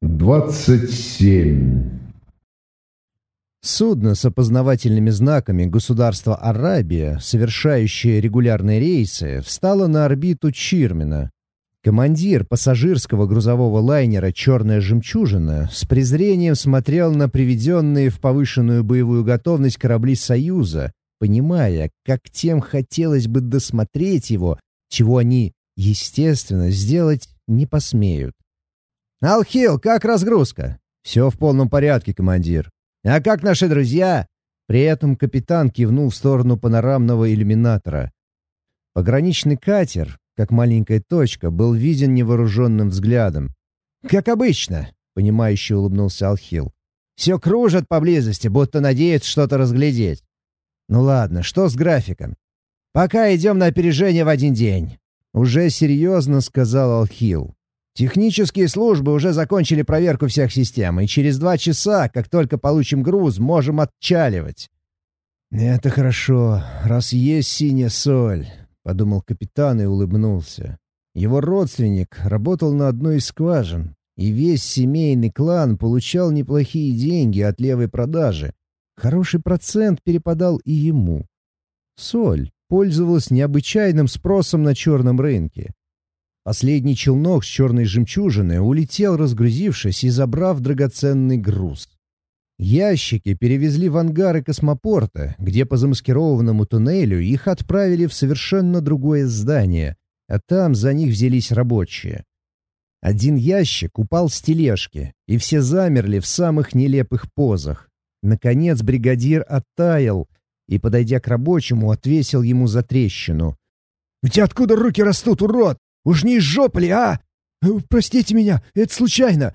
Двадцать семь. Судно с опознавательными знаками государства Арабия, совершающее регулярные рейсы, встало на орбиту Чирмина. Командир пассажирского грузового лайнера «Черная жемчужина» с презрением смотрел на приведенные в повышенную боевую готовность корабли «Союза», понимая, как тем хотелось бы досмотреть его, чего они, естественно, сделать не посмеют. «Алхил, как разгрузка?» «Все в полном порядке, командир». «А как наши друзья?» При этом капитан кивнул в сторону панорамного иллюминатора. Пограничный катер, как маленькая точка, был виден невооруженным взглядом. «Как обычно», — понимающе улыбнулся Алхил. «Все кружат поблизости, будто надеются что-то разглядеть. Ну ладно, что с графиком? Пока идем на опережение в один день. Уже серьезно сказал Алхил. Технические службы уже закончили проверку всех систем, и через два часа, как только получим груз, можем отчаливать. «Это хорошо, раз есть синяя соль», — подумал капитан и улыбнулся. Его родственник работал на одной из скважин, и весь семейный клан получал неплохие деньги от левой продажи, Хороший процент перепадал и ему. Соль пользовалась необычайным спросом на черном рынке. Последний челнок с черной жемчужины улетел, разгрузившись и забрав драгоценный груз. Ящики перевезли в ангары космопорта, где по замаскированному туннелю их отправили в совершенно другое здание, а там за них взялись рабочие. Один ящик упал с тележки, и все замерли в самых нелепых позах. Наконец бригадир оттаял и, подойдя к рабочему, отвесил ему за трещину. «У тебя откуда руки растут, урод? Уж не из жопы ли, а? Э, простите меня, это случайно!»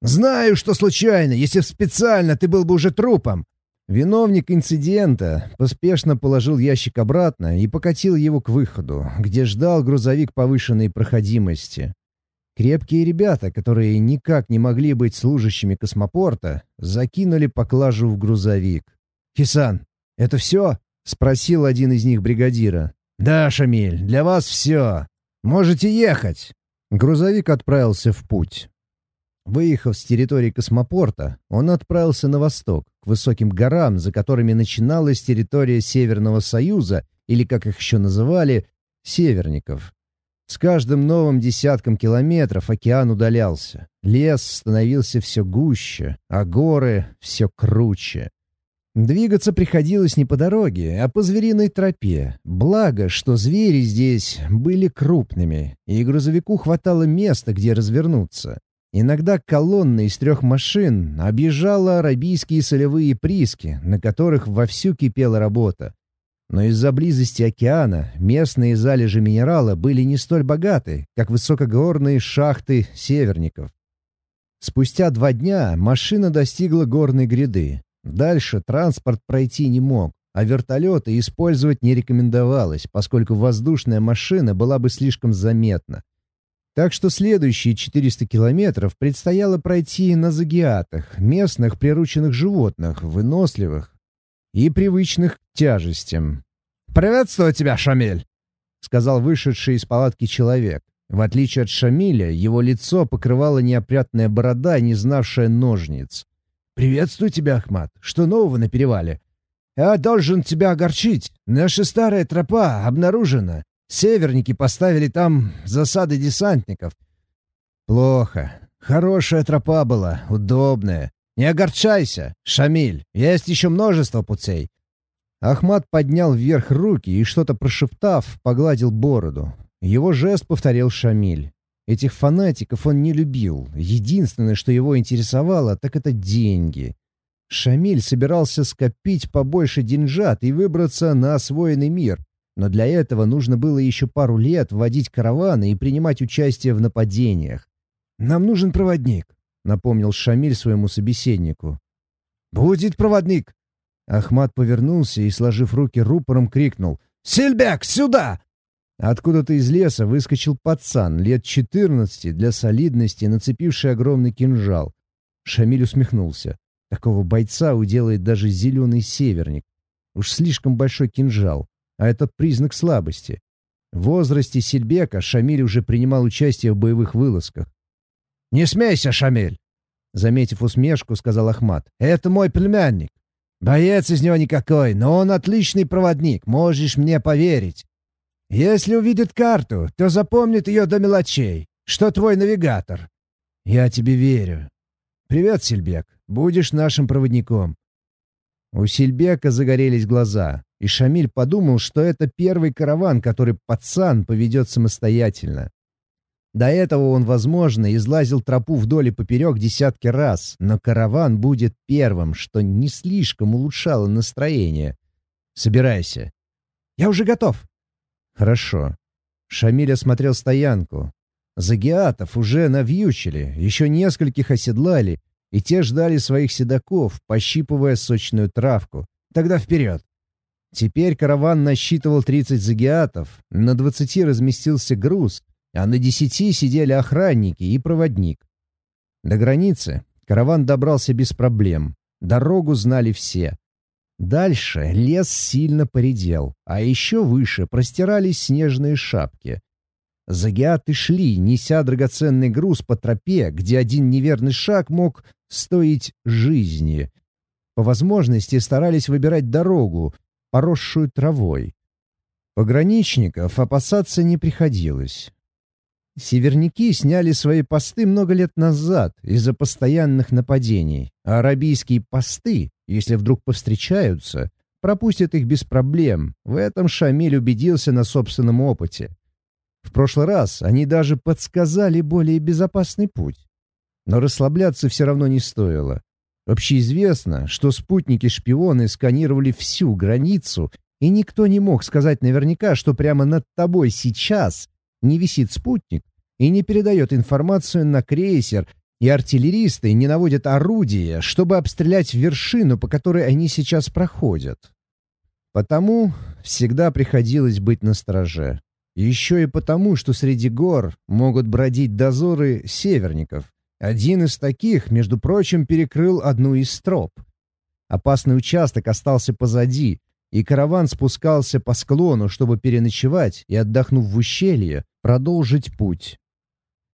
«Знаю, что случайно. Если специально, ты был бы уже трупом!» Виновник инцидента поспешно положил ящик обратно и покатил его к выходу, где ждал грузовик повышенной проходимости. Крепкие ребята, которые никак не могли быть служащими космопорта, закинули поклажу в грузовик. «Хисан, это все?» — спросил один из них бригадира. «Да, Шамиль, для вас все. Можете ехать». Грузовик отправился в путь. Выехав с территории космопорта, он отправился на восток, к высоким горам, за которыми начиналась территория Северного Союза, или, как их еще называли, северников. С каждым новым десятком километров океан удалялся. Лес становился все гуще, а горы все круче. Двигаться приходилось не по дороге, а по звериной тропе. Благо, что звери здесь были крупными, и грузовику хватало места, где развернуться. Иногда колонна из трех машин объезжала арабийские солевые прииски, на которых вовсю кипела работа. Но из-за близости океана местные залежи минерала были не столь богаты, как высокогорные шахты северников. Спустя два дня машина достигла горной гряды. Дальше транспорт пройти не мог, а вертолеты использовать не рекомендовалось, поскольку воздушная машина была бы слишком заметна. Так что следующие 400 километров предстояло пройти на загиатах, местных прирученных животных, выносливых, и привычных к тяжестям. «Приветствую тебя, Шамиль!» — сказал вышедший из палатки человек. В отличие от Шамиля, его лицо покрывала неопрятная борода, не знавшая ножниц. «Приветствую тебя, Ахмат. Что нового на перевале?» «Я должен тебя огорчить. Наша старая тропа обнаружена. Северники поставили там засады десантников». «Плохо. Хорошая тропа была, удобная. «Не огорчайся, Шамиль, есть еще множество путей». Ахмат поднял вверх руки и, что-то прошептав, погладил бороду. Его жест повторил Шамиль. Этих фанатиков он не любил. Единственное, что его интересовало, так это деньги. Шамиль собирался скопить побольше деньжат и выбраться на освоенный мир. Но для этого нужно было еще пару лет водить караваны и принимать участие в нападениях. «Нам нужен проводник», — напомнил Шамиль своему собеседнику. «Будет проводник!» Ахмат повернулся и, сложив руки рупором, крикнул. «Сильбек, сюда!» Откуда-то из леса выскочил пацан, лет четырнадцати, для солидности, нацепивший огромный кинжал. Шамиль усмехнулся. Такого бойца уделает даже зеленый северник. Уж слишком большой кинжал, а это признак слабости. В возрасте Сильбека Шамиль уже принимал участие в боевых вылазках. «Не смейся, Шамиль!» Заметив усмешку, сказал Ахмат. «Это мой племянник. Боец из него никакой, но он отличный проводник, можешь мне поверить. Если увидит карту, то запомнит ее до мелочей, что твой навигатор. Я тебе верю. Привет, Сильбек. Будешь нашим проводником. У Сильбека загорелись глаза, и Шамиль подумал, что это первый караван, который пацан поведет самостоятельно. До этого он, возможно, излазил тропу вдоль и поперек десятки раз, но караван будет первым, что не слишком улучшало настроение. «Собирайся». «Я уже готов». «Хорошо». Шамиль осмотрел стоянку. Загиатов уже навьючили, еще нескольких оседлали, и те ждали своих седаков, пощипывая сочную травку. Тогда вперед! Теперь караван насчитывал 30 загиатов, на 20 разместился груз, а на 10 сидели охранники и проводник. До границы караван добрался без проблем. Дорогу знали все. Дальше лес сильно поредел, а еще выше простирались снежные шапки. Загиаты шли, неся драгоценный груз по тропе, где один неверный шаг мог стоить жизни. По возможности старались выбирать дорогу, поросшую травой. Пограничников опасаться не приходилось. Северники сняли свои посты много лет назад из-за постоянных нападений, а арабийские посты, если вдруг повстречаются, пропустят их без проблем. В этом Шамиль убедился на собственном опыте. В прошлый раз они даже подсказали более безопасный путь. Но расслабляться все равно не стоило. Общеизвестно, что спутники-шпионы сканировали всю границу, и никто не мог сказать наверняка, что прямо над тобой сейчас не висит спутник и не передает информацию на крейсер, и артиллеристы не наводят орудия, чтобы обстрелять вершину, по которой они сейчас проходят. Потому всегда приходилось быть настороже. Еще и потому, что среди гор могут бродить дозоры северников, один из таких, между прочим, перекрыл одну из троп. Опасный участок остался позади, и караван спускался по склону, чтобы переночевать и, отдохнув в ущелье, продолжить путь.